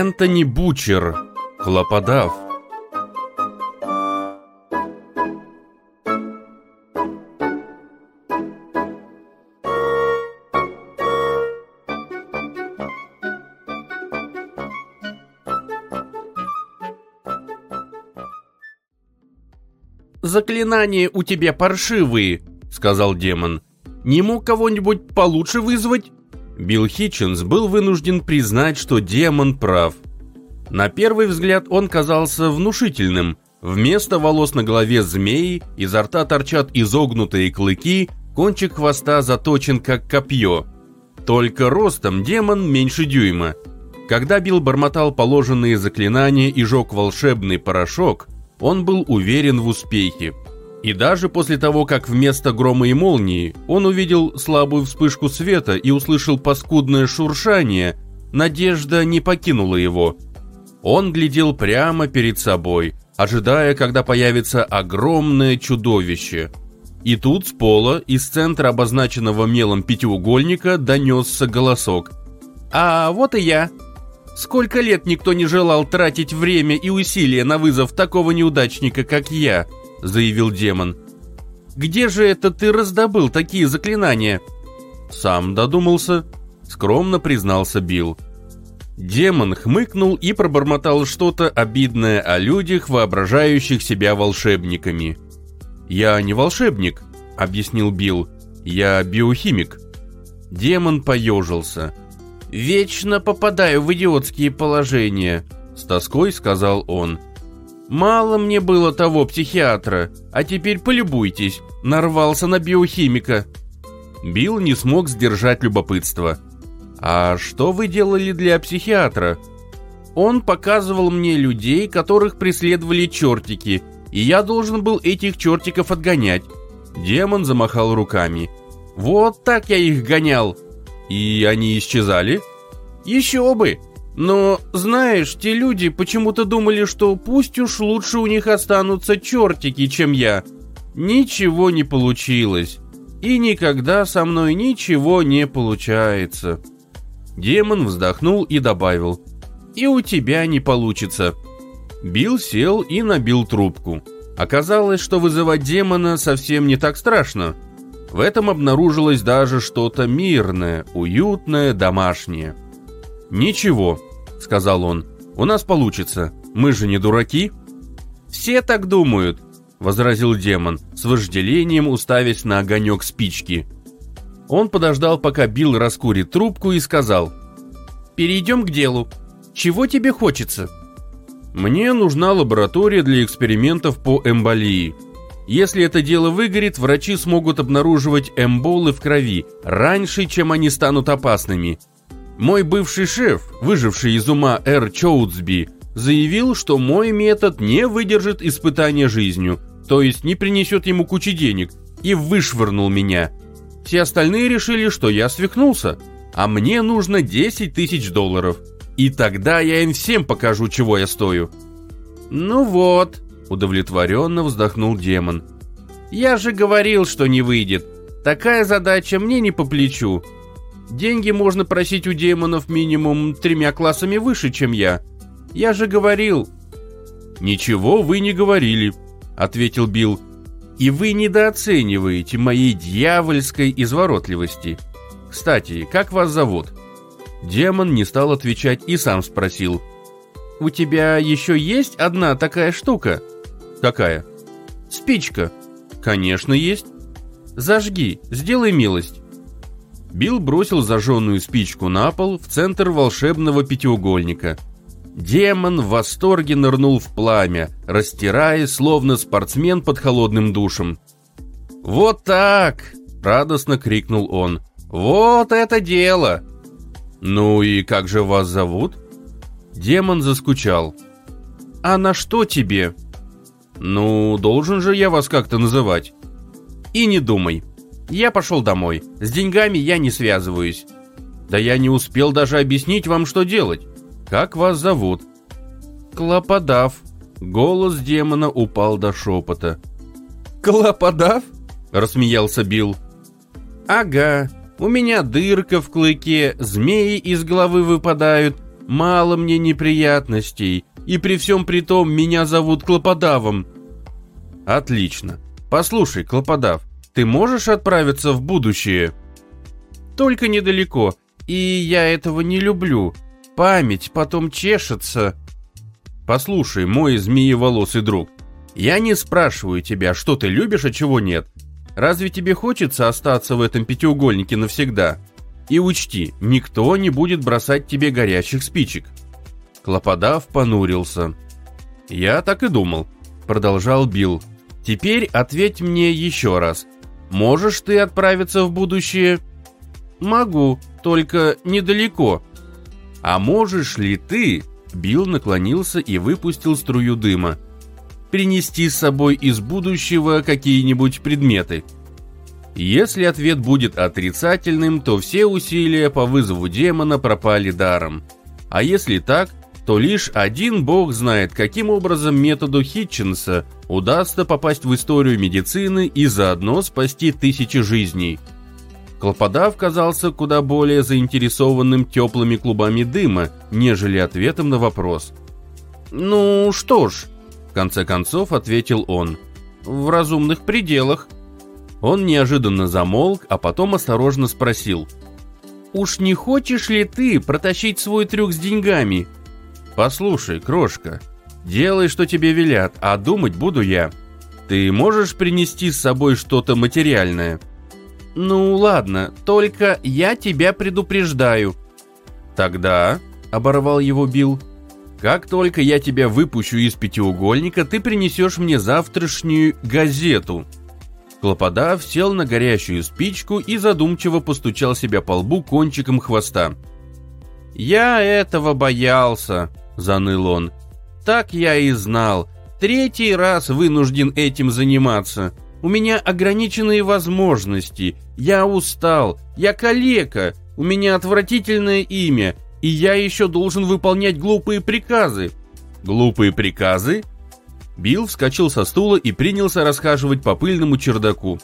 Энтони Бучер, Хлоподав. «Заклинания у тебя паршивые», — сказал демон. «Не мог кого-нибудь получше вызвать?» Билл Хитченс был вынужден признать, что демон прав. На первый взгляд он казался внушительным. Вместо волос на голове змеи, изо рта торчат изогнутые клыки, кончик хвоста заточен как копье. Только ростом демон меньше дюйма. Когда Билл бормотал положенные заклинания и жег волшебный порошок, он был уверен в успехе. И даже после того, как вместо грома и молнии он увидел слабую вспышку света и услышал паскудное шуршание, надежда не покинула его. Он глядел прямо перед собой, ожидая, когда появится огромное чудовище. И тут с пола, из центра обозначенного мелом пятиугольника, донесся голосок. «А вот и я. Сколько лет никто не желал тратить время и усилия на вызов такого неудачника, как я?» — заявил демон. «Где же это ты раздобыл такие заклинания?» «Сам додумался», — скромно признался Билл. Демон хмыкнул и пробормотал что-то обидное о людях, воображающих себя волшебниками. «Я не волшебник», — объяснил Билл. «Я биохимик». Демон поежился. «Вечно попадаю в идиотские положения», — с тоской сказал он. Мало мне было того психиатра, а теперь полюбуйтесь, нарвался на биохимика. Билл не смог сдержать любопытство. А что вы делали для психиатра? Он показывал мне людей, которых преследовали чертики, и я должен был этих чертиков отгонять. Демон замахал руками. Вот так я их гонял. И они исчезали? Еще бы. Но, знаешь, те люди почему-то думали, что пусть уж лучше у них останутся чертики, чем я. Ничего не получилось. И никогда со мной ничего не получается. Демон вздохнул и добавил. И у тебя не получится. Билл сел и набил трубку. Оказалось, что вызывать демона совсем не так страшно. В этом обнаружилось даже что-то мирное, уютное, домашнее. «Ничего», — сказал он. «У нас получится. Мы же не дураки». «Все так думают», — возразил демон, с вожделением уставясь на огонек спички. Он подождал, пока Билл раскурит трубку и сказал. «Перейдем к делу. Чего тебе хочется?» «Мне нужна лаборатория для экспериментов по эмболии. Если это дело выгорит, врачи смогут обнаруживать эмболы в крови раньше, чем они станут опасными, мой бывший шеф, выживший из ума Эр Чоутсби, заявил, что мой метод не выдержит испытания жизнью, то есть не принесет ему кучи денег, и вышвырнул меня. Все остальные решили, что я свихнулся, а мне нужно 10 тысяч долларов. И тогда я им всем покажу, чего я стою. Ну вот, удовлетворенно вздохнул демон. Я же говорил, что не выйдет. Такая задача мне не по плечу. Деньги можно просить у демонов минимум тремя классами выше, чем я. Я же говорил...» «Ничего вы не говорили», — ответил Билл. «И вы недооцениваете моей дьявольской изворотливости. Кстати, как вас зовут?» Демон не стал отвечать и сам спросил. «У тебя еще есть одна такая штука?» «Какая?» «Спичка». «Конечно есть». «Зажги, сделай милость». Билл бросил зажженную спичку на пол в центр волшебного пятиугольника. Демон в восторге нырнул в пламя, растирая, словно спортсмен под холодным душем. «Вот так!» — радостно крикнул он. «Вот это дело!» «Ну и как же вас зовут?» Демон заскучал. «А на что тебе?» «Ну, должен же я вас как-то называть». «И не думай. Я пошел домой. С деньгами я не связываюсь. Да я не успел даже объяснить вам, что делать. Как вас зовут? Клоподав. Голос демона упал до шепота. Клоподав? Рассмеялся Билл. Ага, у меня дырка в клыке, змеи из головы выпадают, Мало мне неприятностей, и при всем при том меня зовут Клоподавом. Отлично. Послушай, Клоподав, ты можешь отправиться в будущее? Только недалеко, и я этого не люблю. Память потом чешется. Послушай, мой змееволосый друг, я не спрашиваю тебя, что ты любишь, а чего нет. Разве тебе хочется остаться в этом пятиугольнике навсегда? И учти, никто не будет бросать тебе горячих спичек. Клоподав понурился. Я так и думал, продолжал Билл. Теперь ответь мне еще раз. Можешь ты отправиться в будущее? Могу, только недалеко. А можешь ли ты, Билл наклонился и выпустил струю дыма, принести с собой из будущего какие-нибудь предметы? Если ответ будет отрицательным, то все усилия по вызову демона пропали даром. А если так, то лишь один бог знает, каким образом методу Хитчинса удастся попасть в историю медицины и заодно спасти тысячи жизней. Клоподав казался куда более заинтересованным теплыми клубами дыма, нежели ответом на вопрос. «Ну что ж», — в конце концов ответил он, — «в разумных пределах». Он неожиданно замолк, а потом осторожно спросил. «Уж не хочешь ли ты протащить свой трюк с деньгами?» «Послушай, крошка, делай, что тебе велят, а думать буду я. Ты можешь принести с собой что-то материальное?» «Ну ладно, только я тебя предупреждаю». «Тогда», — оборвал его Билл, «как только я тебя выпущу из пятиугольника, ты принесешь мне завтрашнюю газету». Клоподав сел на горящую спичку и задумчиво постучал себя по лбу кончиком хвоста. «Я этого боялся», — заныл он. «Так я и знал. Третий раз вынужден этим заниматься. У меня ограниченные возможности. Я устал. Я калека. У меня отвратительное имя. И я еще должен выполнять глупые приказы». «Глупые приказы?» Билл вскочил со стула и принялся расхаживать по пыльному чердаку.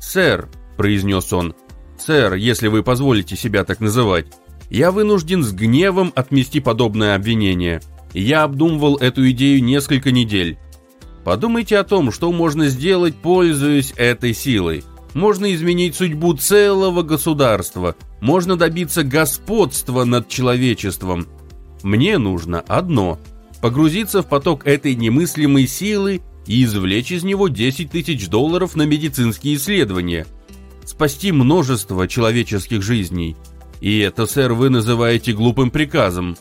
«Сэр», — произнес он, — «сэр, если вы позволите себя так называть, я вынужден с гневом отмести подобное обвинение. Я обдумывал эту идею несколько недель. Подумайте о том, что можно сделать, пользуясь этой силой. Можно изменить судьбу целого государства, можно добиться господства над человечеством. Мне нужно одно — погрузиться в поток этой немыслимой силы и извлечь из него 10 тысяч долларов на медицинские исследования. Спасти множество человеческих жизней. И это, сэр, вы называете глупым приказом.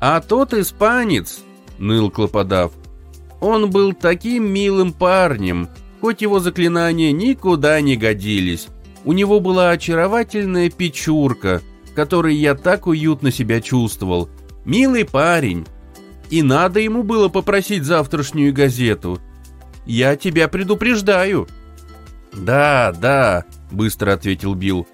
А тот испанец, ныл Клоподав, он был таким милым парнем, хоть его заклинания никуда не годились. У него была очаровательная печурка, которой я так уютно себя чувствовал. Милый парень, и надо ему было попросить завтрашнюю газету. Я тебя предупреждаю». «Да, да», — быстро ответил Билл.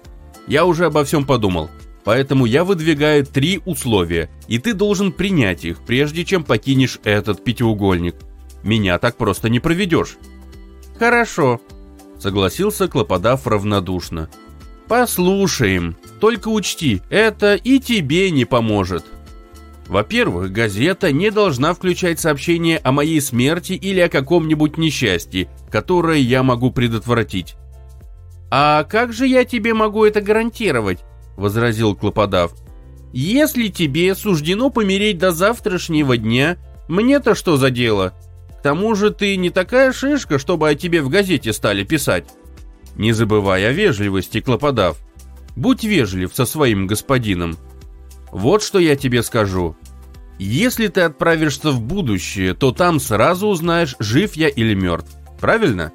«Я уже обо всем подумал. Поэтому я выдвигаю три условия, и ты должен принять их, прежде чем покинешь этот пятиугольник. Меня так просто не проведешь». «Хорошо», — согласился Клоподав равнодушно. «Послушаем. Только учти, это и тебе не поможет». Во-первых, газета не должна включать сообщение о моей смерти или о каком-нибудь несчастье, которое я могу предотвратить. «А как же я тебе могу это гарантировать?» — возразил Клоподав. «Если тебе суждено помереть до завтрашнего дня, мне-то что за дело? К тому же ты не такая шишка, чтобы о тебе в газете стали писать». «Не забывай о вежливости, Клоподав. Будь вежлив со своим господином». Вот что я тебе скажу. Если ты отправишься в будущее, то там сразу узнаешь, жив я или мертв. Правильно?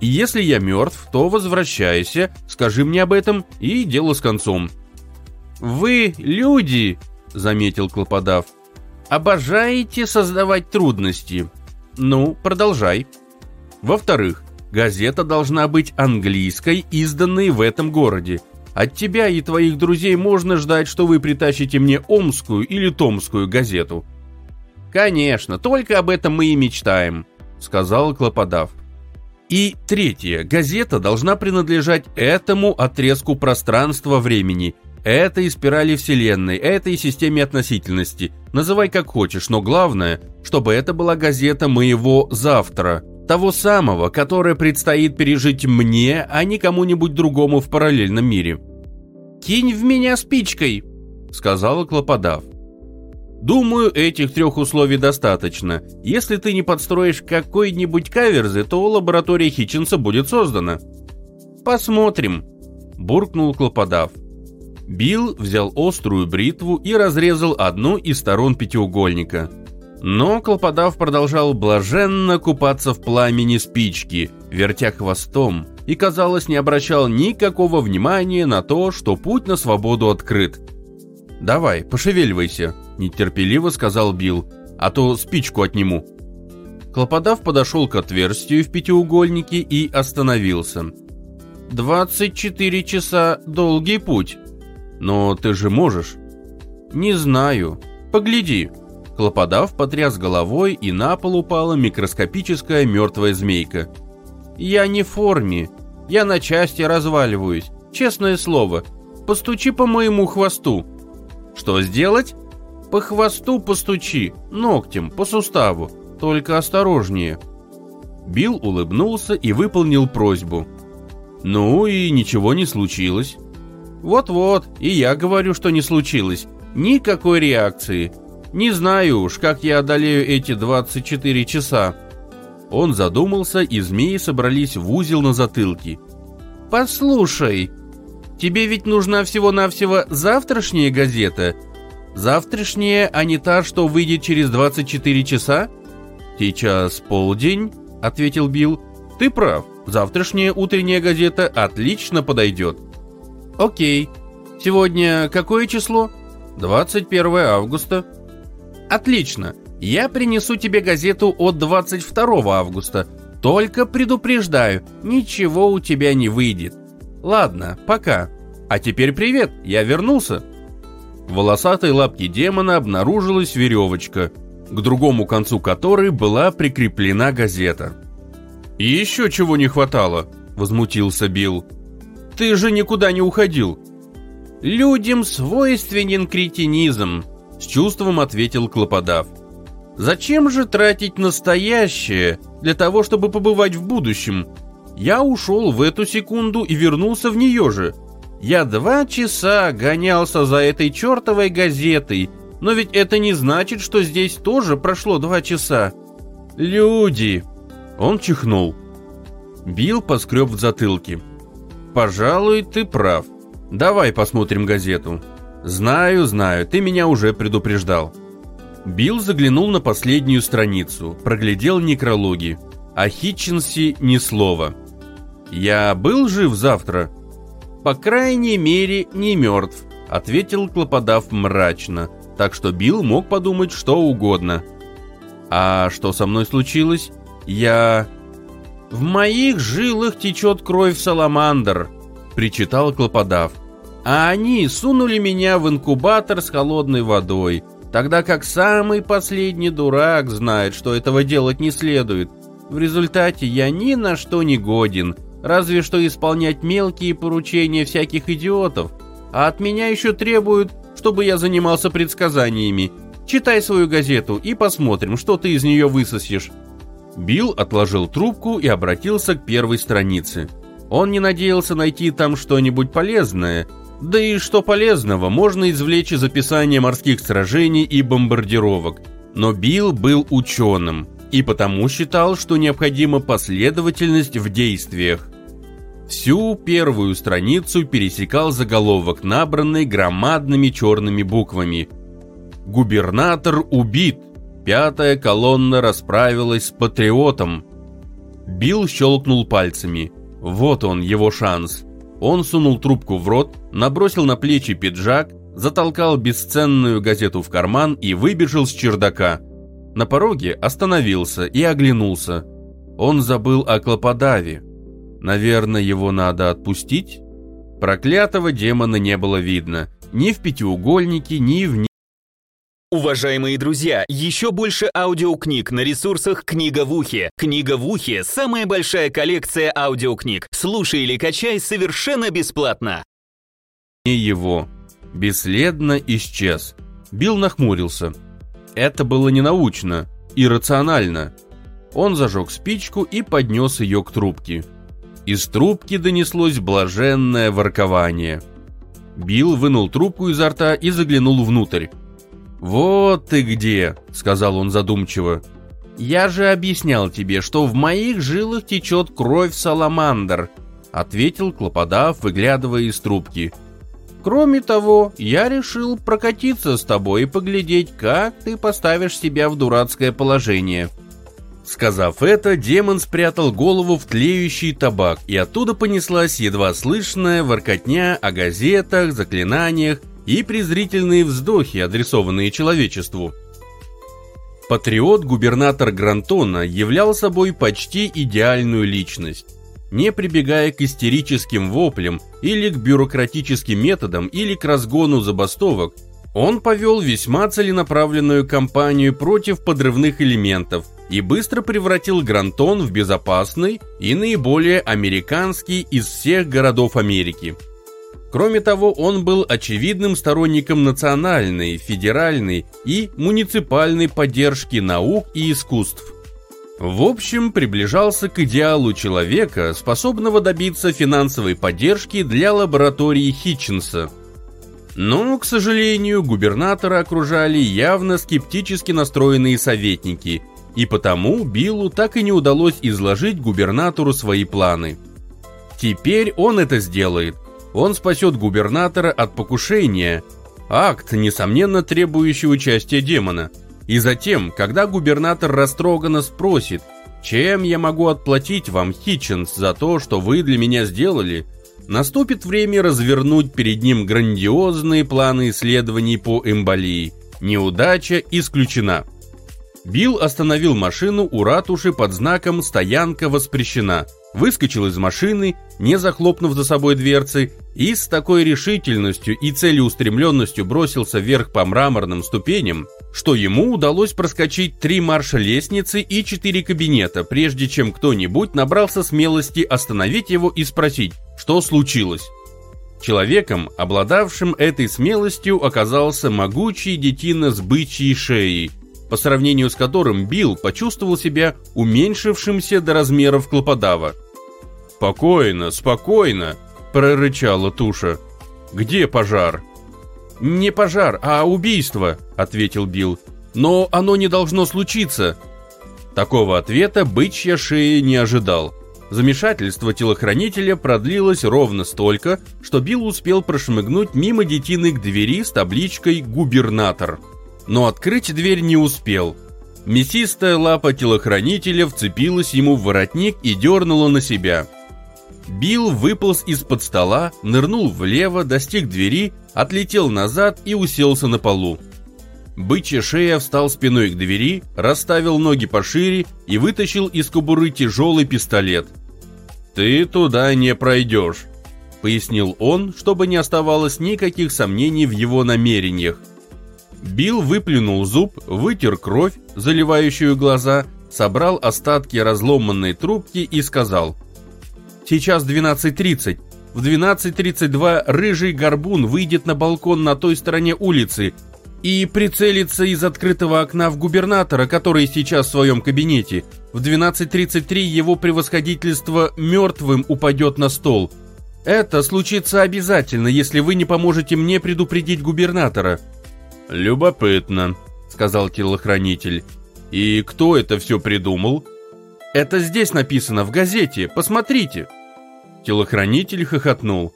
Если я мертв, то возвращайся, скажи мне об этом, и дело с концом. «Вы, люди», — заметил Клоподав, — «обожаете создавать трудности. Ну, продолжай». Во-вторых, газета должна быть английской, изданной в этом городе. От тебя и твоих друзей можно ждать, что вы притащите мне омскую или томскую газету. Конечно, только об этом мы и мечтаем, сказал Клоподав. И третье, газета должна принадлежать этому отрезку пространства-времени, этой спирали Вселенной, этой системе относительности. Называй как хочешь, но главное, чтобы это была газета моего завтра. Того самого, которое предстоит пережить мне, а не кому-нибудь другому в параллельном мире. «Кинь в меня спичкой», — сказала Клоподав. Думаю, этих трех условий достаточно. Если ты не подстроишь какой-нибудь каверзы, то лаборатория Хитчинса будет создана. Посмотрим, буркнул Клоподав. Билл взял острую бритву и разрезал одну из сторон пятиугольника. Но Клоподав продолжал блаженно купаться в пламени спички, вертя хвостом, и, казалось, не обращал никакого внимания на то, что путь на свободу открыт. «Давай, пошевеливайся», – нетерпеливо сказал Билл, – «а то спичку отниму». Клоподав подошел к отверстию в пятиугольнике и остановился. «Двадцать четыре часа – долгий путь». «Но ты же можешь». «Не знаю. Погляди». Клоподав потряс головой, и на пол упала микроскопическая мертвая змейка. «Я не в форме. Я на части разваливаюсь. Честное слово. Постучи по моему хвосту». Что сделать? По хвосту постучи, ногтем, по суставу, только осторожнее. Билл улыбнулся и выполнил просьбу. Ну и ничего не случилось. Вот-вот, и я говорю, что не случилось. Никакой реакции. Не знаю уж, как я одолею эти 24 часа. Он задумался, и змеи собрались в узел на затылке. «Послушай», Тебе ведь нужна всего-навсего завтрашняя газета. Завтрашняя, а не та, что выйдет через 24 часа? Сейчас полдень, ответил Билл. Ты прав. Завтрашняя утренняя газета отлично подойдет. Окей. Сегодня какое число? 21 августа. Отлично. Я принесу тебе газету от 22 августа. Только предупреждаю, ничего у тебя не выйдет. Ладно, пока. А теперь привет, я вернулся. В волосатой лапке демона обнаружилась веревочка, к другому концу которой была прикреплена газета. «И еще чего не хватало», — возмутился Билл. «Ты же никуда не уходил». «Людям свойственен кретинизм», — с чувством ответил Клоподав. «Зачем же тратить настоящее для того, чтобы побывать в будущем? Я ушел в эту секунду и вернулся в нее же. Я два часа гонялся за этой чертовой газетой, но ведь это не значит, что здесь тоже прошло два часа. Люди!» Он чихнул. Билл поскреб в затылке. «Пожалуй, ты прав. Давай посмотрим газету». «Знаю, знаю, ты меня уже предупреждал». Билл заглянул на последнюю страницу, проглядел некрологи. О Хитчинсе ни слова. «Я был жив завтра?» «По крайней мере, не мертв», — ответил Клоподав мрачно, так что Билл мог подумать что угодно. «А что со мной случилось? Я...» «В моих жилах течет кровь саламандр», — причитал Клоподав. «А они сунули меня в инкубатор с холодной водой, тогда как самый последний дурак знает, что этого делать не следует. В результате я ни на что не годен, Разве что исполнять мелкие поручения всяких идиотов. А от меня еще требуют, чтобы я занимался предсказаниями. Читай свою газету и посмотрим, что ты из нее высосешь». Билл отложил трубку и обратился к первой странице. Он не надеялся найти там что-нибудь полезное, да и что полезного можно извлечь из описания морских сражений и бомбардировок. Но Билл был ученым и потому считал, что необходима последовательность в действиях. Всю первую страницу пересекал заголовок, набранный громадными черными буквами. «Губернатор убит! Пятая колонна расправилась с патриотом!» Билл щелкнул пальцами. Вот он, его шанс. Он сунул трубку в рот, набросил на плечи пиджак, затолкал бесценную газету в карман и выбежал с чердака. На пороге остановился и оглянулся. Он забыл о Клоподаве. Наверное, его надо отпустить? Проклятого демона не было видно. Ни в пятиугольнике, ни в... Уважаемые друзья, еще больше аудиокниг на ресурсах «Книга в ухе». «Книга в ухе» — самая большая коллекция аудиокниг. Слушай или качай совершенно бесплатно. Не его. бесследно исчез. Билл нахмурился. Это было ненаучно, иррационально. Он зажег спичку и поднес ее к трубке. Из трубки донеслось блаженное воркование. Билл вынул трубку изо рта и заглянул внутрь. «Вот ты где», — сказал он задумчиво. «Я же объяснял тебе, что в моих жилах течет кровь саламандр», — ответил Клоподав, выглядывая из трубки. «Кроме того, я решил прокатиться с тобой и поглядеть, как ты поставишь себя в дурацкое положение». Сказав это, демон спрятал голову в тлеющий табак, и оттуда понеслась едва слышная воркотня о газетах, заклинаниях и презрительные вздохи, адресованные человечеству. Патриот-губернатор Грантона являл собой почти идеальную личность. Не прибегая к истерическим воплям или к бюрократическим методам или к разгону забастовок, он повел весьма целенаправленную кампанию против подрывных элементов – и быстро превратил Грантон в безопасный и наиболее американский из всех городов Америки. Кроме того, он был очевидным сторонником национальной, федеральной и муниципальной поддержки наук и искусств. В общем, приближался к идеалу человека, способного добиться финансовой поддержки для лаборатории Хитчинса. Но, к сожалению, губернатора окружали явно скептически настроенные советники, и потому Биллу так и не удалось изложить губернатору свои планы. Теперь он это сделает. Он спасет губернатора от покушения. Акт, несомненно, требующий участия демона. И затем, когда губернатор растроганно спросит, чем я могу отплатить вам, Хитченс, за то, что вы для меня сделали, наступит время развернуть перед ним грандиозные планы исследований по эмболии. Неудача исключена. Билл остановил машину у ратуши под знаком «Стоянка воспрещена», выскочил из машины, не захлопнув за собой дверцы, и с такой решительностью и целеустремленностью бросился вверх по мраморным ступеням, что ему удалось проскочить три марша лестницы и четыре кабинета, прежде чем кто-нибудь набрался смелости остановить его и спросить, что случилось. Человеком, обладавшим этой смелостью, оказался могучий детина с бычьей шеей – по сравнению с которым Билл почувствовал себя уменьшившимся до размеров клоподава. «Спокойно, спокойно!» – прорычала туша. «Где пожар?» «Не пожар, а убийство», – ответил Билл. «Но оно не должно случиться». Такого ответа бычья шея не ожидал. Замешательство телохранителя продлилось ровно столько, что Билл успел прошмыгнуть мимо детины к двери с табличкой «Губернатор» но открыть дверь не успел. Мясистая лапа телохранителя вцепилась ему в воротник и дернула на себя. Билл выполз из-под стола, нырнул влево, достиг двери, отлетел назад и уселся на полу. Бычья шея встал спиной к двери, расставил ноги пошире и вытащил из кобуры тяжелый пистолет. «Ты туда не пройдешь», — пояснил он, чтобы не оставалось никаких сомнений в его намерениях. Билл выплюнул зуб, вытер кровь, заливающую глаза, собрал остатки разломанной трубки и сказал «Сейчас 12.30. В 12.32 рыжий горбун выйдет на балкон на той стороне улицы и прицелится из открытого окна в губернатора, который сейчас в своем кабинете. В 12.33 его превосходительство мертвым упадет на стол. Это случится обязательно, если вы не поможете мне предупредить губернатора». «Любопытно», — сказал телохранитель. «И кто это все придумал?» «Это здесь написано, в газете, посмотрите». Телохранитель хохотнул.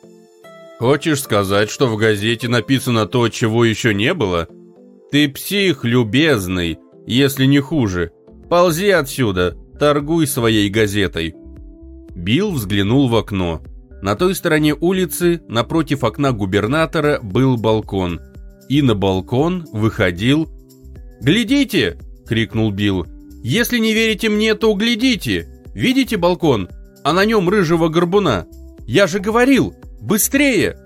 «Хочешь сказать, что в газете написано то, чего еще не было? Ты псих, любезный, если не хуже. Ползи отсюда, торгуй своей газетой». Билл взглянул в окно. На той стороне улицы, напротив окна губернатора, был балкон – и на балкон выходил... «Глядите!» — крикнул Билл. «Если не верите мне, то глядите! Видите балкон? А на нем рыжего горбуна! Я же говорил! Быстрее!»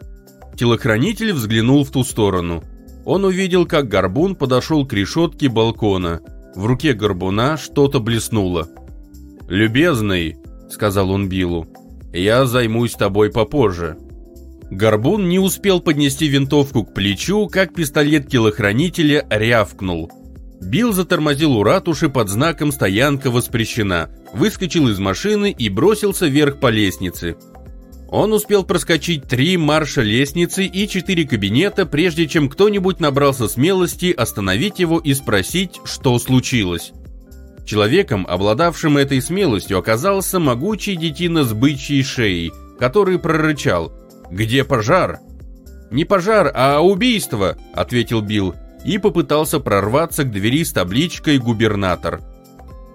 Телохранитель взглянул в ту сторону. Он увидел, как горбун подошел к решетке балкона. В руке горбуна что-то блеснуло. «Любезный», — сказал он Биллу, — «я займусь тобой попозже». Горбун не успел поднести винтовку к плечу, как пистолет телохранителя рявкнул. Билл затормозил у ратуши под знаком «Стоянка воспрещена», выскочил из машины и бросился вверх по лестнице. Он успел проскочить три марша лестницы и четыре кабинета, прежде чем кто-нибудь набрался смелости остановить его и спросить, что случилось. Человеком, обладавшим этой смелостью, оказался могучий детина с бычьей шеей, который прорычал «Где пожар?» «Не пожар, а убийство», — ответил Билл и попытался прорваться к двери с табличкой «Губернатор».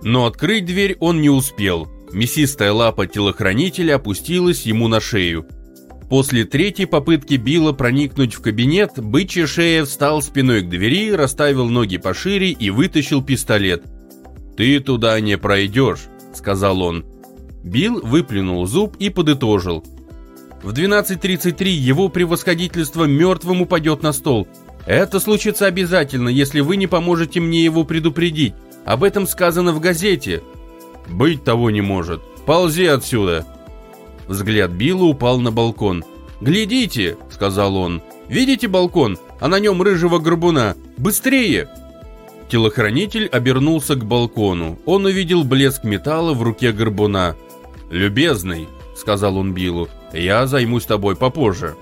Но открыть дверь он не успел. Мясистая лапа телохранителя опустилась ему на шею. После третьей попытки Билла проникнуть в кабинет, бычья шея встал спиной к двери, расставил ноги пошире и вытащил пистолет. «Ты туда не пройдешь», — сказал он. Билл выплюнул зуб и подытожил. В 12.33 его превосходительство мертвым упадет на стол. Это случится обязательно, если вы не поможете мне его предупредить. Об этом сказано в газете. Быть того не может. Ползи отсюда. Взгляд Билла упал на балкон. «Глядите», — сказал он. «Видите балкон? А на нем рыжего горбуна. Быстрее!» Телохранитель обернулся к балкону. Он увидел блеск металла в руке горбуна. «Любезный», — сказал он Биллу, — «я займусь тобой попозже».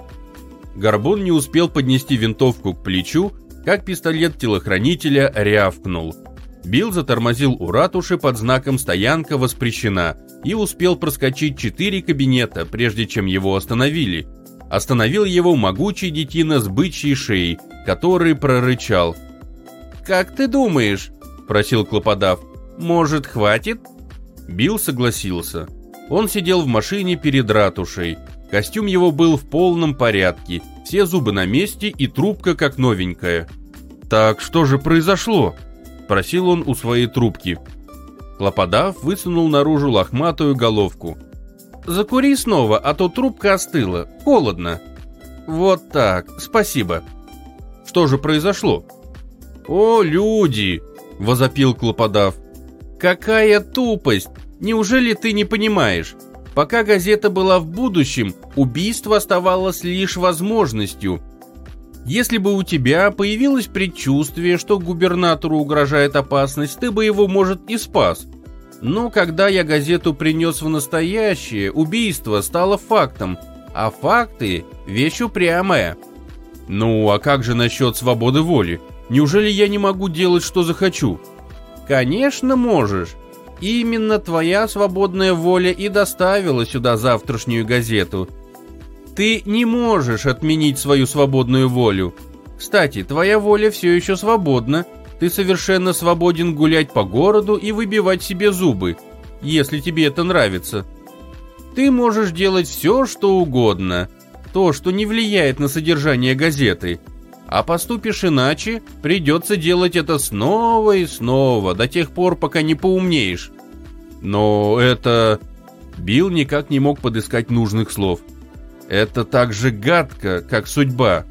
Горбун не успел поднести винтовку к плечу, как пистолет телохранителя рявкнул. Билл затормозил у ратуши под знаком «Стоянка воспрещена» и успел проскочить четыре кабинета, прежде чем его остановили. Остановил его могучий детина с бычьей шеей, который прорычал. «Как ты думаешь?» – просил Клоподав. «Может, хватит?» Билл согласился. Он сидел в машине перед ратушей. Костюм его был в полном порядке, все зубы на месте и трубка как новенькая. «Так что же произошло?» – спросил он у своей трубки. Клоподав высунул наружу лохматую головку. «Закури снова, а то трубка остыла. Холодно». «Вот так, спасибо». «Что же произошло?» «О, люди!» – возопил Клоподав. «Какая тупость! Неужели ты не понимаешь? Пока газета была в будущем, убийство оставалось лишь возможностью. Если бы у тебя появилось предчувствие, что губернатору угрожает опасность, ты бы его, может, и спас. Но когда я газету принес в настоящее, убийство стало фактом, а факты – вещь упрямая. Ну, а как же насчет свободы воли? Неужели я не могу делать, что захочу? Конечно, можешь. Именно твоя свободная воля и доставила сюда завтрашнюю газету. Ты не можешь отменить свою свободную волю. Кстати, твоя воля все еще свободна. Ты совершенно свободен гулять по городу и выбивать себе зубы, если тебе это нравится. Ты можешь делать все, что угодно. То, что не влияет на содержание газеты. А поступишь иначе, придется делать это снова и снова, до тех пор, пока не поумнеешь. Но это... Билл никак не мог подыскать нужных слов. Это так же гадко, как судьба,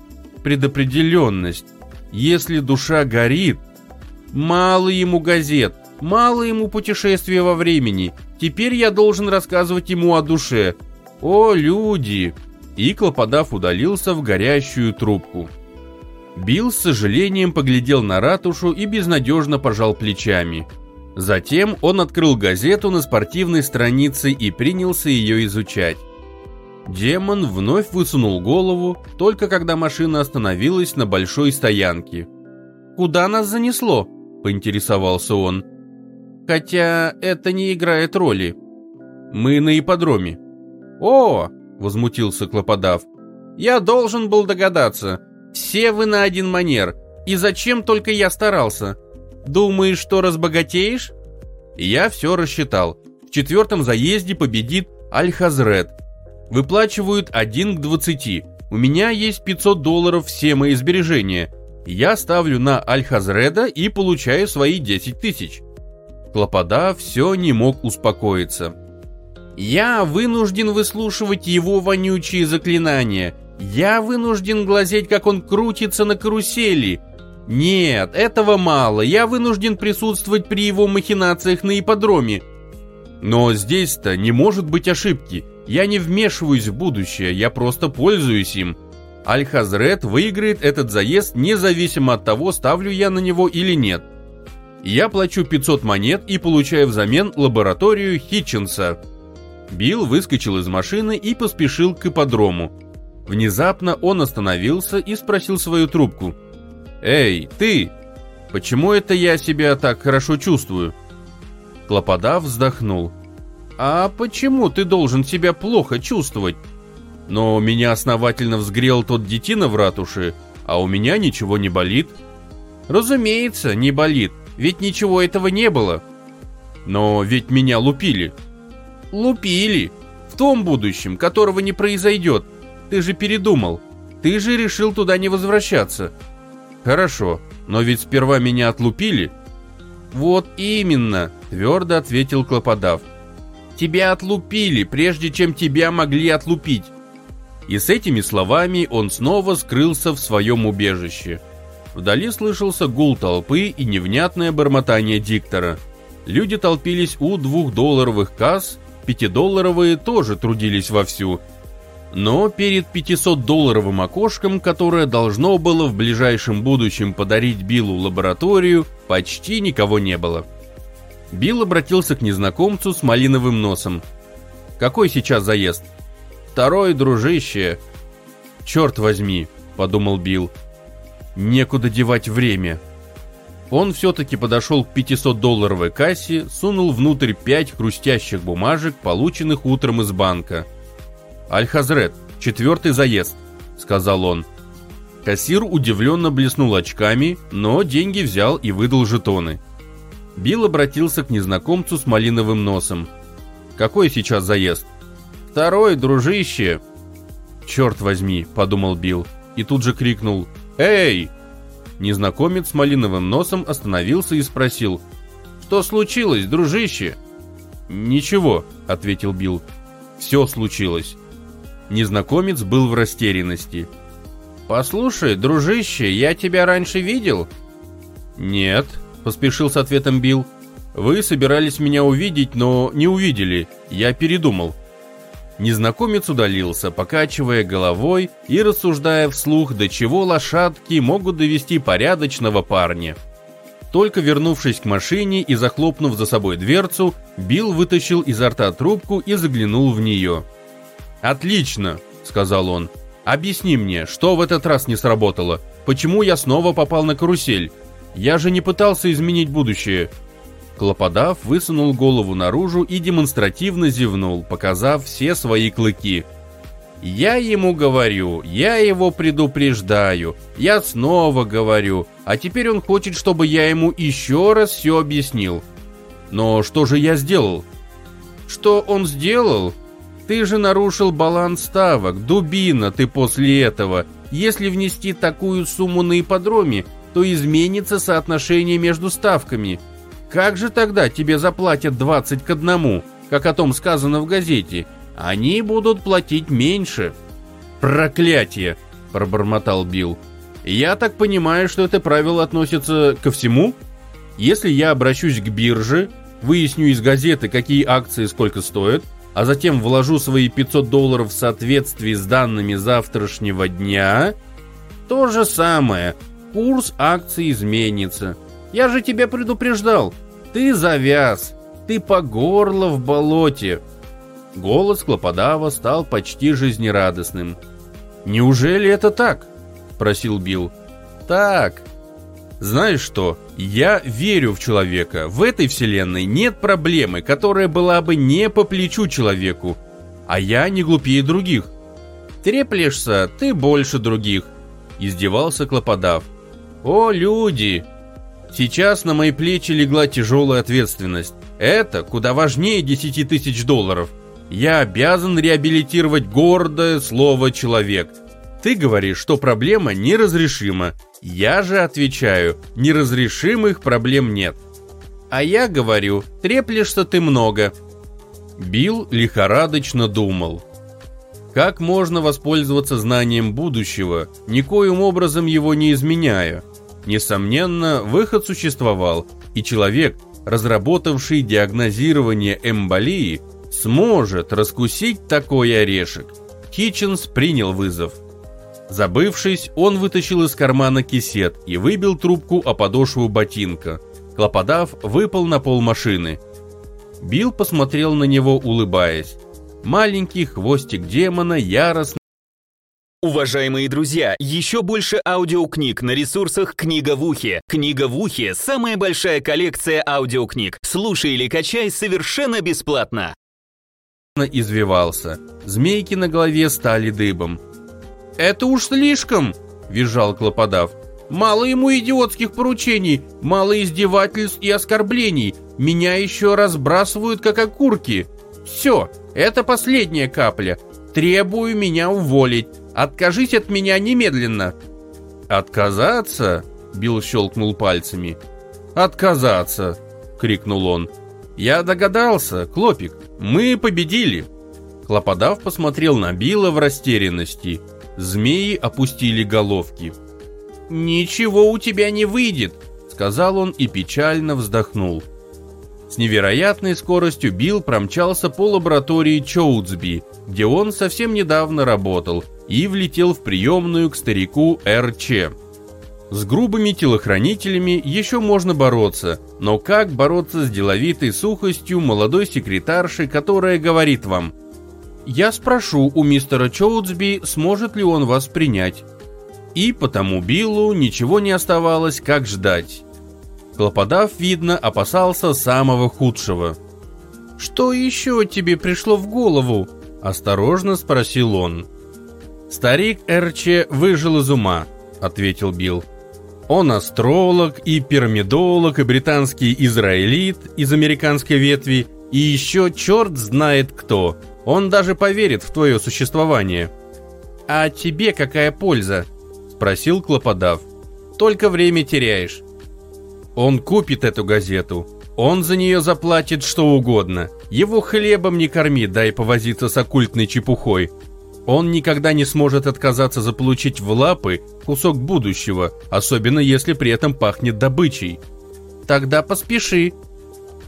предопределенность. Если душа горит... Мало ему газет, мало ему путешествия во времени. Теперь я должен рассказывать ему о душе. О, люди! И Клоподав удалился в горящую трубку. Билл с сожалением поглядел на ратушу и безнадежно пожал плечами. Затем он открыл газету на спортивной странице и принялся ее изучать. Демон вновь высунул голову, только когда машина остановилась на большой стоянке. «Куда нас занесло?» – поинтересовался он. «Хотя это не играет роли. Мы на ипподроме». «О!» – возмутился Клоподав. «Я должен был догадаться. Все вы на один манер. И зачем только я старался? Думаешь, что разбогатеешь? Я все рассчитал. В четвертом заезде победит Аль-Хазрет. Выплачивают 1 к 20. У меня есть 500 долларов все мои сбережения. Я ставлю на Аль-Хазреда и получаю свои 10 тысяч. Клопода все не мог успокоиться. Я вынужден выслушивать его вонючие заклинания – я вынужден глазеть, как он крутится на карусели. Нет, этого мало. Я вынужден присутствовать при его махинациях на ипподроме. Но здесь-то не может быть ошибки. Я не вмешиваюсь в будущее, я просто пользуюсь им. Аль-Хазрет выиграет этот заезд независимо от того, ставлю я на него или нет. Я плачу 500 монет и получаю взамен лабораторию Хитченса. Билл выскочил из машины и поспешил к ипподрому. Внезапно он остановился и спросил свою трубку. «Эй, ты! Почему это я себя так хорошо чувствую?» Клоподав вздохнул. «А почему ты должен себя плохо чувствовать? Но меня основательно взгрел тот детина в ратуше, а у меня ничего не болит». «Разумеется, не болит, ведь ничего этого не было». «Но ведь меня лупили». «Лупили. В том будущем, которого не произойдет. Ты же передумал. Ты же решил туда не возвращаться». «Хорошо, но ведь сперва меня отлупили». «Вот именно», — твердо ответил Клоподав. «Тебя отлупили, прежде чем тебя могли отлупить». И с этими словами он снова скрылся в своем убежище. Вдали слышался гул толпы и невнятное бормотание диктора. Люди толпились у двухдолларовых касс, пятидолларовые тоже трудились вовсю, но перед 500-долларовым окошком, которое должно было в ближайшем будущем подарить Биллу лабораторию, почти никого не было. Билл обратился к незнакомцу с малиновым носом. «Какой сейчас заезд?» «Второй, дружище». «Черт возьми», — подумал Билл. «Некуда девать время». Он все-таки подошел к 500-долларовой кассе, сунул внутрь пять хрустящих бумажек, полученных утром из банка — «Аль-Хазрет, четвертый заезд», — сказал он. Кассир удивленно блеснул очками, но деньги взял и выдал жетоны. Билл обратился к незнакомцу с малиновым носом. «Какой сейчас заезд?» «Второй, дружище!» «Черт возьми!» — подумал Билл, и тут же крикнул «Эй!» Незнакомец с малиновым носом остановился и спросил «Что случилось, дружище?» «Ничего», — ответил Билл. «Все случилось. Незнакомец был в растерянности. «Послушай, дружище, я тебя раньше видел?» «Нет», — поспешил с ответом Билл. «Вы собирались меня увидеть, но не увидели. Я передумал». Незнакомец удалился, покачивая головой и рассуждая вслух, до чего лошадки могут довести порядочного парня. Только вернувшись к машине и захлопнув за собой дверцу, Билл вытащил изо рта трубку и заглянул в нее. «Отлично», — сказал он. «Объясни мне, что в этот раз не сработало? Почему я снова попал на карусель? Я же не пытался изменить будущее». Клоподав высунул голову наружу и демонстративно зевнул, показав все свои клыки. «Я ему говорю, я его предупреждаю, я снова говорю, а теперь он хочет, чтобы я ему еще раз все объяснил. Но что же я сделал?» «Что он сделал?» Ты же нарушил баланс ставок, дубина ты после этого. Если внести такую сумму на ипподроме, то изменится соотношение между ставками. Как же тогда тебе заплатят 20 к одному, как о том сказано в газете? Они будут платить меньше. Проклятие, пробормотал Билл. Я так понимаю, что это правило относится ко всему? Если я обращусь к бирже, выясню из газеты, какие акции сколько стоят, а затем вложу свои 500 долларов в соответствии с данными завтрашнего дня, то же самое. Курс акций изменится. Я же тебя предупреждал. Ты завяз. Ты по горло в болоте. Голос Клоподава стал почти жизнерадостным. «Неужели это так?» – спросил Билл. «Так», знаешь что? Я верю в человека. В этой вселенной нет проблемы, которая была бы не по плечу человеку. А я не глупее других. Треплешься, ты больше других. Издевался Клоподав. О, люди! Сейчас на мои плечи легла тяжелая ответственность. Это куда важнее 10 тысяч долларов. Я обязан реабилитировать гордое слово «человек». Ты говоришь, что проблема неразрешима. Я же отвечаю, неразрешимых проблем нет. А я говорю, треплешься ты много. Билл лихорадочно думал. Как можно воспользоваться знанием будущего, никоим образом его не изменяя? Несомненно, выход существовал, и человек, разработавший диагнозирование эмболии, сможет раскусить такой орешек. Хитченс принял вызов. Забывшись, он вытащил из кармана кисет и выбил трубку о подошву ботинка. Клоподав выпал на пол машины. Билл посмотрел на него, улыбаясь. Маленький хвостик демона яростно Уважаемые друзья, еще больше аудиокниг на ресурсах «Книга в ухе». «Книга в ухе» — самая большая коллекция аудиокниг. Слушай или качай совершенно бесплатно. извивался. Змейки на голове стали дыбом. «Это уж слишком!» – визжал Клоподав. «Мало ему идиотских поручений, мало издевательств и оскорблений. Меня еще разбрасывают, как окурки. Все, это последняя капля. Требую меня уволить. Откажись от меня немедленно!» «Отказаться?» — Билл щелкнул пальцами. «Отказаться!» — крикнул он. «Я догадался, Клопик, мы победили!» Клоподав посмотрел на Билла в растерянности. Змеи опустили головки. «Ничего у тебя не выйдет!» — сказал он и печально вздохнул. С невероятной скоростью Билл промчался по лаборатории Чоудсби, где он совсем недавно работал, и влетел в приемную к старику РЧ. С грубыми телохранителями еще можно бороться, но как бороться с деловитой сухостью молодой секретарши, которая говорит вам «Я спрошу у мистера Чоудсби, сможет ли он вас принять». И потому Биллу ничего не оставалось, как ждать. Клоподав, видно, опасался самого худшего. «Что еще тебе пришло в голову?» – осторожно спросил он. «Старик Эрче выжил из ума», – ответил Билл. «Он астролог и пирамидолог, и британский израилит из американской ветви, и еще черт знает кто. Он даже поверит в твое существование». «А тебе какая польза?» – спросил Клоподав. «Только время теряешь. Он купит эту газету. Он за нее заплатит что угодно. Его хлебом не корми, дай повозиться с оккультной чепухой. Он никогда не сможет отказаться заполучить в лапы кусок будущего, особенно если при этом пахнет добычей. Тогда поспеши.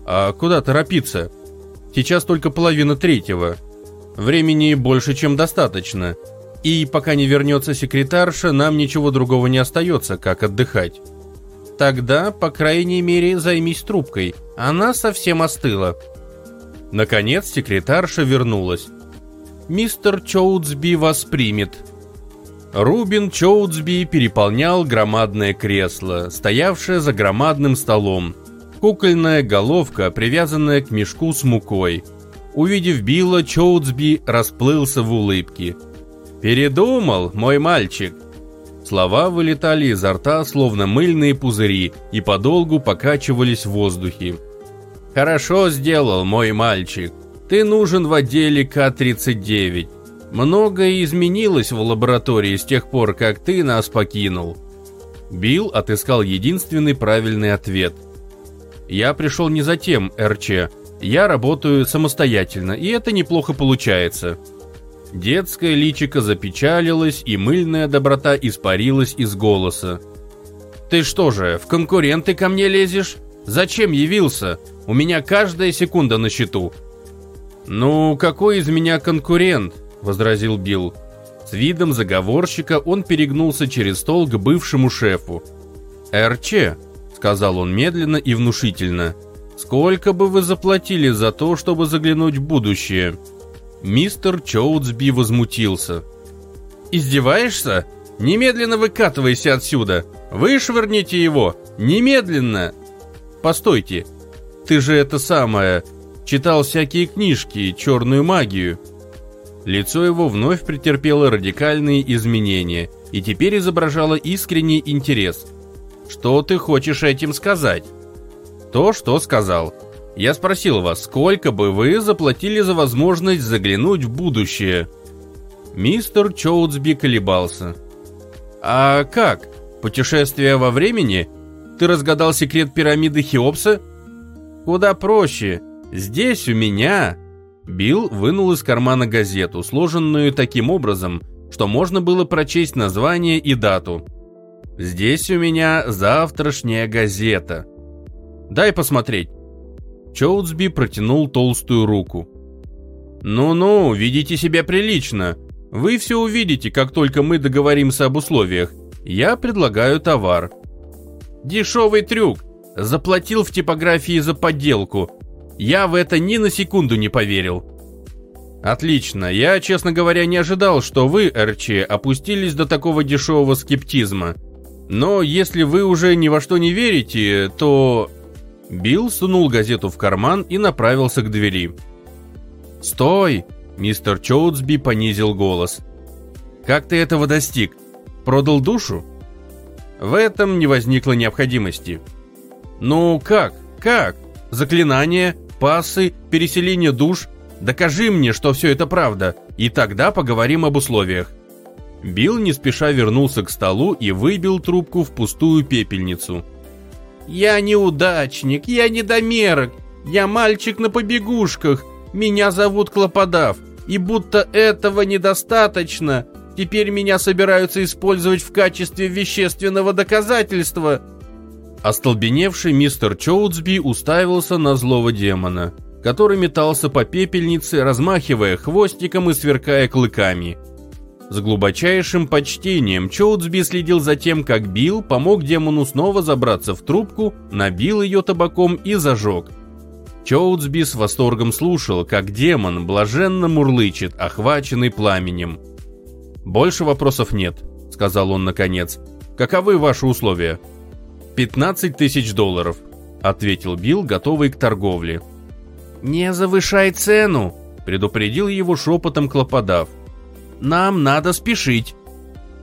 А куда торопиться? Сейчас только половина третьего. Времени больше, чем достаточно. И пока не вернется секретарша, нам ничего другого не остается, как отдыхать. Тогда, по крайней мере, займись трубкой. Она совсем остыла. Наконец секретарша вернулась. Мистер Чоудсби вас примет. Рубин Чоудсби переполнял громадное кресло, стоявшее за громадным столом. Кукольная головка, привязанная к мешку с мукой. Увидев Билла, Чоудсби расплылся в улыбке. «Передумал, мой мальчик. Слова вылетали изо рта, словно мыльные пузыри, и подолгу покачивались в воздухе. «Хорошо сделал, мой мальчик. Ты нужен в отделе К-39. Многое изменилось в лаборатории с тех пор, как ты нас покинул». Билл отыскал единственный правильный ответ. «Я пришел не за тем, РЧ. Я работаю самостоятельно, и это неплохо получается». Детское личико запечалилось, и мыльная доброта испарилась из голоса. «Ты что же, в конкуренты ко мне лезешь? Зачем явился? У меня каждая секунда на счету». «Ну, какой из меня конкурент?» – возразил Билл. С видом заговорщика он перегнулся через стол к бывшему шефу. «РЧ», – сказал он медленно и внушительно, – «сколько бы вы заплатили за то, чтобы заглянуть в будущее?» Мистер Чоудсби возмутился. «Издеваешься? Немедленно выкатывайся отсюда! Вышвырните его! Немедленно!» «Постойте, ты же это самое... Читал всякие книжки, черную магию». Лицо его вновь претерпело радикальные изменения и теперь изображало искренний интерес. «Что ты хочешь этим сказать?» «То, что сказал. Я спросил вас, сколько бы вы заплатили за возможность заглянуть в будущее? Мистер Чоудсби колебался. А как? Путешествие во времени? Ты разгадал секрет пирамиды Хеопса? Куда проще. Здесь у меня... Билл вынул из кармана газету, сложенную таким образом, что можно было прочесть название и дату. Здесь у меня завтрашняя газета. Дай посмотреть. Чоутсби протянул толстую руку. «Ну-ну, ведите себя прилично. Вы все увидите, как только мы договоримся об условиях. Я предлагаю товар». «Дешевый трюк. Заплатил в типографии за подделку. Я в это ни на секунду не поверил». «Отлично. Я, честно говоря, не ожидал, что вы, РЧ, опустились до такого дешевого скептизма. Но если вы уже ни во что не верите, то...» Билл сунул газету в карман и направился к двери. «Стой!» – мистер Чоутсби понизил голос. «Как ты этого достиг? Продал душу?» В этом не возникло необходимости. «Ну как? Как? Заклинания, пасы, переселение душ? Докажи мне, что все это правда, и тогда поговорим об условиях». Билл не спеша вернулся к столу и выбил трубку в пустую пепельницу. «Я неудачник, я недомерок, я мальчик на побегушках, меня зовут Клоподав, и будто этого недостаточно, теперь меня собираются использовать в качестве вещественного доказательства». Остолбеневший мистер Чоутсби уставился на злого демона, который метался по пепельнице, размахивая хвостиком и сверкая клыками – с глубочайшим почтением Чоутсби следил за тем, как Билл помог демону снова забраться в трубку, набил ее табаком и зажег. Чоутсби с восторгом слушал, как демон блаженно мурлычет, охваченный пламенем. «Больше вопросов нет», — сказал он наконец. «Каковы ваши условия?» «15 тысяч долларов», — ответил Билл, готовый к торговле. «Не завышай цену», — предупредил его шепотом Клоподав. Нам надо спешить.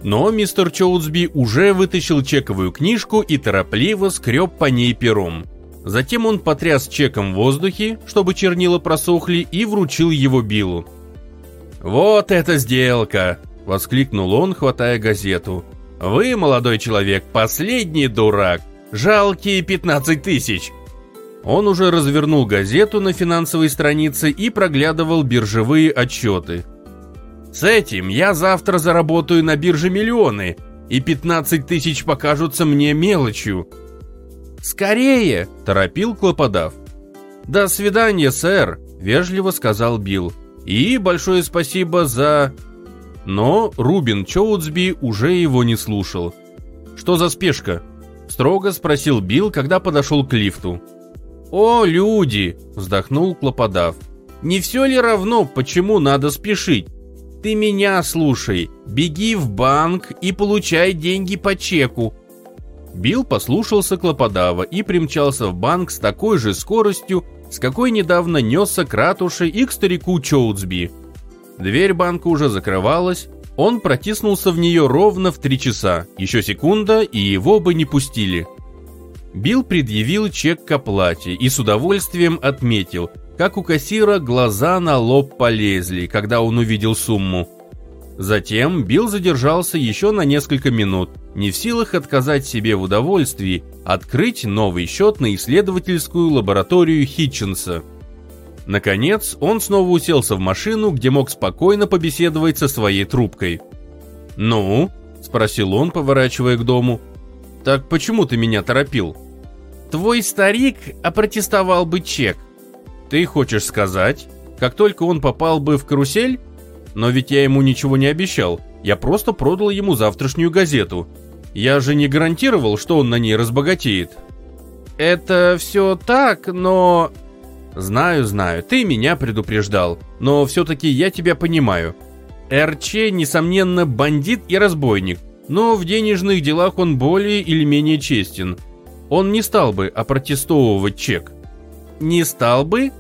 Но мистер Чоутсби уже вытащил чековую книжку и торопливо скреб по ней пером. Затем он потряс чеком в воздухе, чтобы чернила просохли, и вручил его Биллу. «Вот эта сделка!» – воскликнул он, хватая газету. «Вы, молодой человек, последний дурак! Жалкие 15 тысяч!» Он уже развернул газету на финансовой странице и проглядывал биржевые отчеты – с этим я завтра заработаю на бирже миллионы, и 15 тысяч покажутся мне мелочью. «Скорее!» – торопил Клоподав. «До свидания, сэр», – вежливо сказал Билл. «И большое спасибо за...» Но Рубин Чоутсби уже его не слушал. «Что за спешка?» – строго спросил Билл, когда подошел к лифту. «О, люди!» – вздохнул Клоподав. «Не все ли равно, почему надо спешить? Ты меня слушай, беги в банк и получай деньги по чеку. Билл послушался Клоподава и примчался в банк с такой же скоростью, с какой недавно несся к ратуше и к старику Чоутсби. Дверь банка уже закрывалась, он протиснулся в нее ровно в три часа, еще секунда, и его бы не пустили. Билл предъявил чек к оплате и с удовольствием отметил – как у кассира глаза на лоб полезли, когда он увидел сумму. Затем Билл задержался еще на несколько минут, не в силах отказать себе в удовольствии открыть новый счет на исследовательскую лабораторию Хитченса. Наконец, он снова уселся в машину, где мог спокойно побеседовать со своей трубкой. «Ну?» – спросил он, поворачивая к дому. «Так почему ты меня торопил?» «Твой старик опротестовал бы чек. Ты хочешь сказать, как только он попал бы в карусель? Но ведь я ему ничего не обещал. Я просто продал ему завтрашнюю газету. Я же не гарантировал, что он на ней разбогатеет. Это все так, но... Знаю, знаю, ты меня предупреждал, но все-таки я тебя понимаю. РЧ, несомненно, бандит и разбойник, но в денежных делах он более или менее честен. Он не стал бы опротестовывать чек. Не стал бы?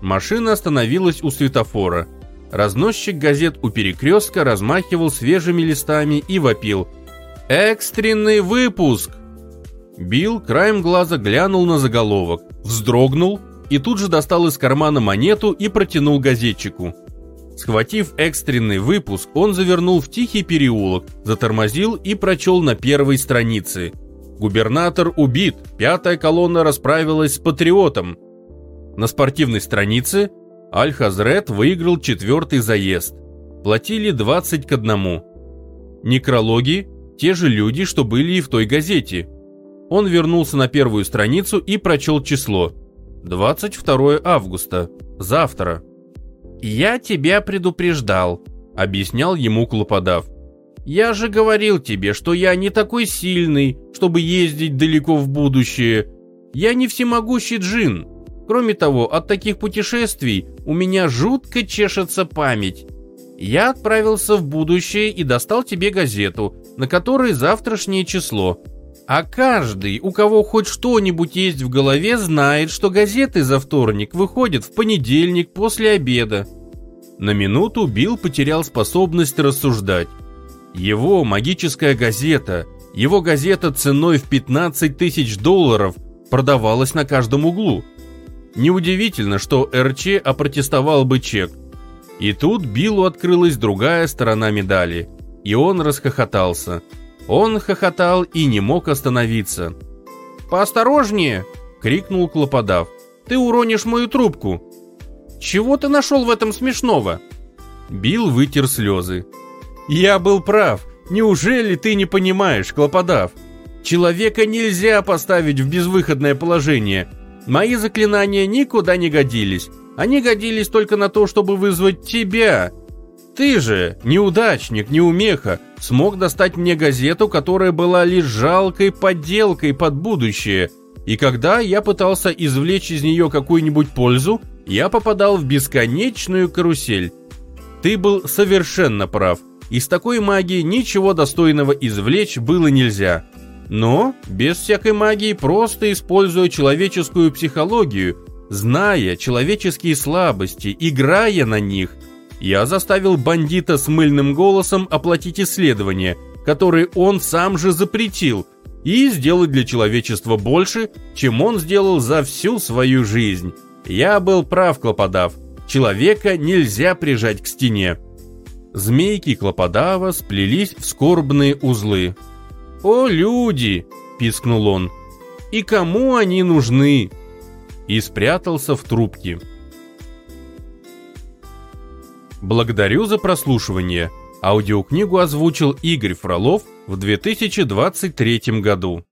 Машина остановилась у светофора. Разносчик газет у перекрестка размахивал свежими листами и вопил. «Экстренный выпуск!» Билл краем глаза глянул на заголовок, вздрогнул и тут же достал из кармана монету и протянул газетчику. Схватив экстренный выпуск, он завернул в тихий переулок, затормозил и прочел на первой странице. Губернатор убит, пятая колонна расправилась с патриотом. На спортивной странице Аль-Хазрет выиграл четвертый заезд. Платили 20 к одному. Некрологи – те же люди, что были и в той газете. Он вернулся на первую страницу и прочел число. 22 августа. Завтра. «Я тебя предупреждал», — объяснял ему Клоподав. «Я же говорил тебе, что я не такой сильный, чтобы ездить далеко в будущее. Я не всемогущий джин. Кроме того, от таких путешествий у меня жутко чешется память. Я отправился в будущее и достал тебе газету, на которой завтрашнее число. А каждый, у кого хоть что-нибудь есть в голове, знает, что газеты за вторник выходят в понедельник после обеда. На минуту Билл потерял способность рассуждать. Его магическая газета, его газета ценой в 15 тысяч долларов продавалась на каждом углу. Неудивительно, что РЧ опротестовал бы чек. И тут Биллу открылась другая сторона медали, и он расхохотался – он хохотал и не мог остановиться. «Поосторожнее!» — крикнул Клоподав. «Ты уронишь мою трубку!» «Чего ты нашел в этом смешного?» Билл вытер слезы. «Я был прав. Неужели ты не понимаешь, Клоподав? Человека нельзя поставить в безвыходное положение. Мои заклинания никуда не годились. Они годились только на то, чтобы вызвать тебя, ты же, неудачник, неумеха, смог достать мне газету, которая была лишь жалкой подделкой под будущее. И когда я пытался извлечь из нее какую-нибудь пользу, я попадал в бесконечную карусель. Ты был совершенно прав. Из такой магии ничего достойного извлечь было нельзя. Но, без всякой магии, просто используя человеческую психологию, зная человеческие слабости, играя на них – я заставил бандита с мыльным голосом оплатить исследование, которое он сам же запретил, и сделать для человечества больше, чем он сделал за всю свою жизнь. Я был прав, Клоподав. Человека нельзя прижать к стене. Змейки Клоподава сплелись в скорбные узлы. «О, люди!» – пискнул он. «И кому они нужны?» И спрятался в трубке. Благодарю за прослушивание. Аудиокнигу озвучил Игорь Фролов в 2023 году.